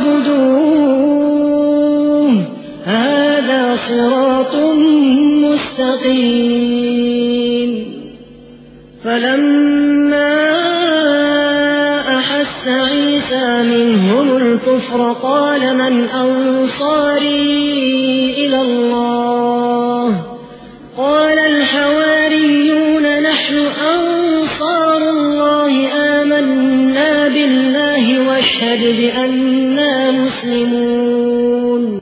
فاعبدوه. هذا صراط مستقيم. فلما أحس عيسى منهم الكفر قال من أنصاري واشهد بأننا مسلمون.